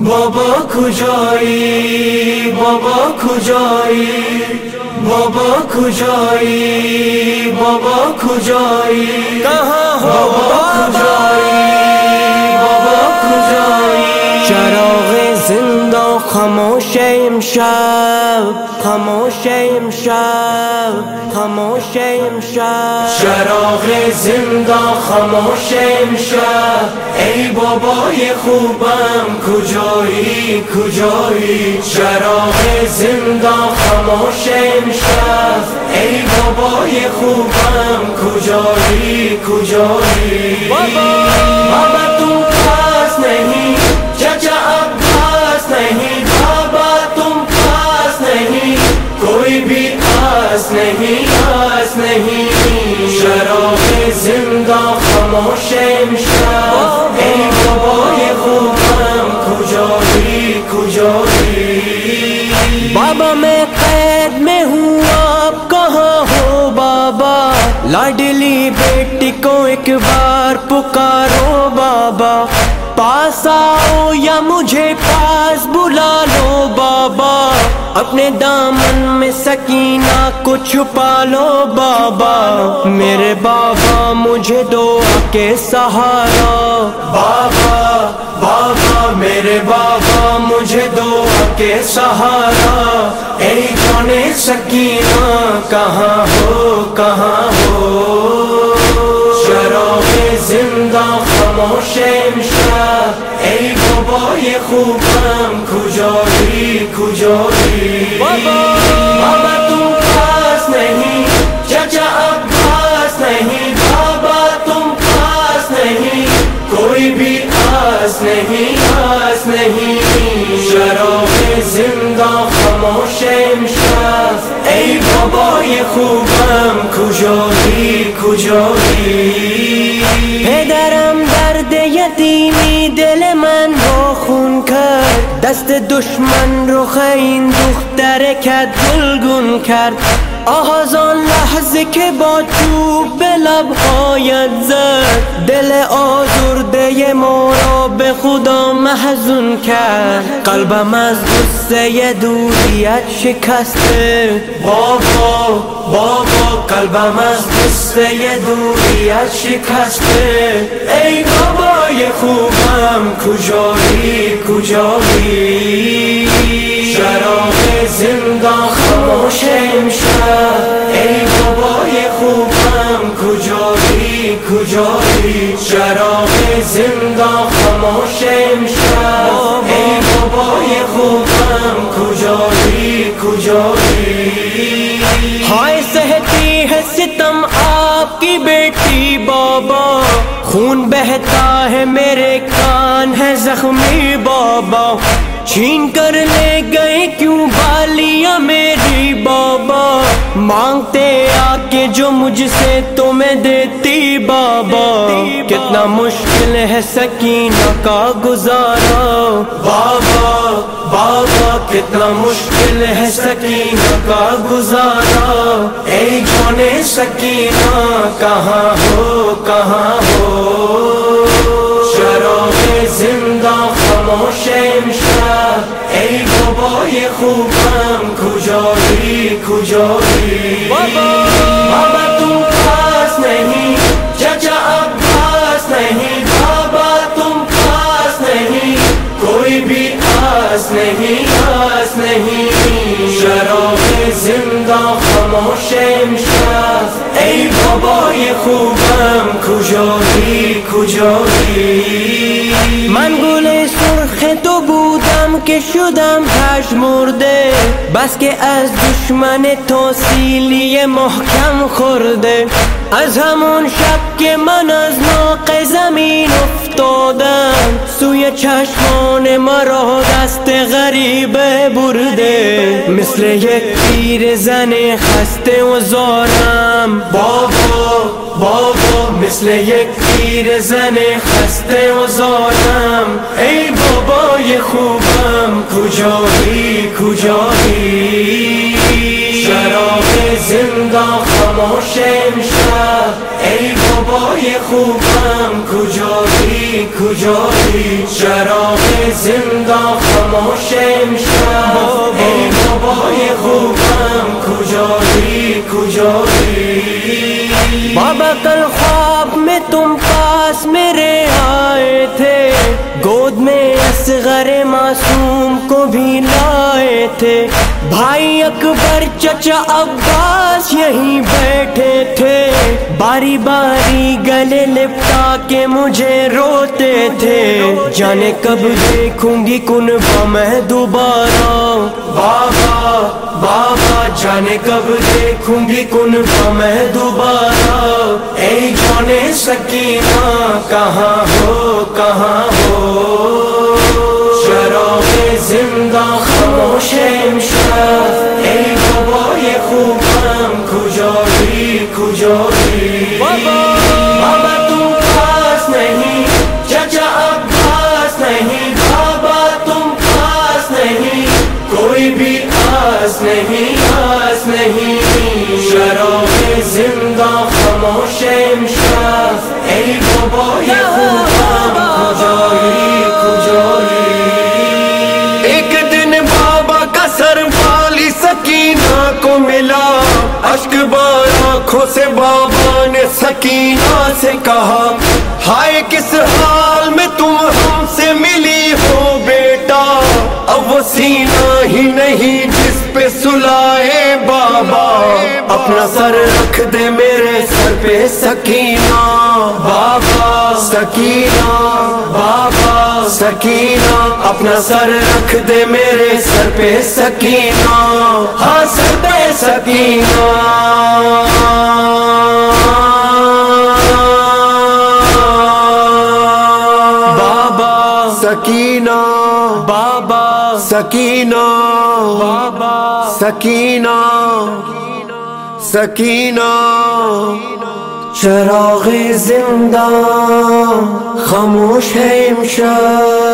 بابا کجایی بابا کجایی بابا کجایی بابا کجایی کہاں ہو بابا کجایی خاموش امشب خاموش امشب خاموش امشب. چراغ زندہ خاموش امشب. ای بابای خوبم کجایی کجایی؟ چراغ زندہ خاموش امشب. ای بابای خوبم کجایی کجایی؟ بابا! بابا تم پاس نہیں بابا میں قید میں ہوں، آپ کہاں ہو بابا؟ لاڈلی بیٹی کو ایک بار پکارو بابا۔ پاس آؤ یا مجھے پاس بلا لو بابا۔ اپنے دامن میں سکینہ کو چھپا لو بابا۔ میرے بابا، مجھے دعا کے سہارا۔ بابا بابا، میرے بابا، مجھے دو کے سہارا۔ اے جانے سکینہ، کہاں ہو کہاں ہو؟ شراب زندہ، خاموش امشب۔ ای بابا یہ خوبم کجایی کجایی؟ بابا! بابا تم پاس نہیں چچا عباس نہیں بابا تم پاس نہیں کوئی بھی آس نہیں آس نہیں۔ شراب زندہ خاموش امشب ای بابا یہ خوبم کجایی کجایی۔ پدرم درد یتیمی دل من دست دشمن رو این دختر کد گلگون کرد. آهاز آن لحظه که با چوب به لبهایت زد. دل آزرده ما را به خدا محزون کرد. قلبم از غصه دوریت شکسته. بابا بابا، قلبم از قصه دوریت شکسته. ای بابای خوب خوبم کجایی کجایی شراب زندہ خاموش امشب، ای بابای خوبم کجایی کجایی شراب زندہ خاموش امشب، ای بابای خوبم کجایی کجایی خون بہتا ہے میرے کان ہے زخمی بابا چھین کر لے گئے کیوں بالیاں میری بابا مانگتے آ کے جو مجھ سے تمہیں دیتی بابا کتنا مشکل ہے سکینہ کا گزارا بابا بابا، کتنا مشکل ہے سکینہ کا گزارا۔ اے جانے سکینہ، کہاں ہو کہاں ہو؟ خوبم، کجایی کجایی؟ من گل سرخ تو بودم که شدم پشمرده. بس که از دشمن تو سیلی محکم خورده. از همون شب که من از ناق زمین افتادم افتادم سوی چشمان مرا دست غریب برده. مثل یک پیر زن خسته و زارم. بابا بابا، مثل یک پیر زن خسته و زارم. ای بابای خوبم، کجایی کجایی؟ شراب زندہ خاموش امشب. ای بابا بابای خوبم، کجایی کجایی؟ شراب زندان خموش امشب. ای بابای خوبم، کجایی کجایی؟ بابا کل خواب تم پاس میرے آئے تھے۔ گود میں اصغر معصوم کو بھی لائے تھے۔ بھائی اکبر چچا عباس یہیں بیٹھے تھے۔ باری باری گلے لپٹا کے مجھے روتے تھے۔ جانے کب دیکھوں گی کن میں دوبارہ۔ بابا بابا، جانے کب دیکھوں گی کن میں دوبارہ۔ سکینہ کہاں ہو کہاں ہو؟ شروع زندہ خاموش امشب اے بابا یہ بابا! تم پاس نہیں چچا عباس نہیں بابا تم پاس نہیں کوئی بھی آس نہیں آس نہیں۔ شروع زندہ خاموش ایک دن بابا کا سر والی سکینہ کو ملا۔ اشک بار آنکھوں سے بابا نے سکینہ سے کہا، ہائے کس حال میں تم ہم سے ملی ہو بیٹا؟ اب وہ سینہ ہی نہیں جس پہ سلائے بابا۔ اپنا سر رکھ دے میرے سر پہ سکینہ بابا سکینہ بابا سکینہ اپنا سر رکھ دے میرے سر پہ سکینہ ہاں سر پہ سکینہ۔ بابا سکینہ بابا سکینہ۔ بابا سکینہ۔ سکینہ چراغ زندہ خاموش ہے امشب۔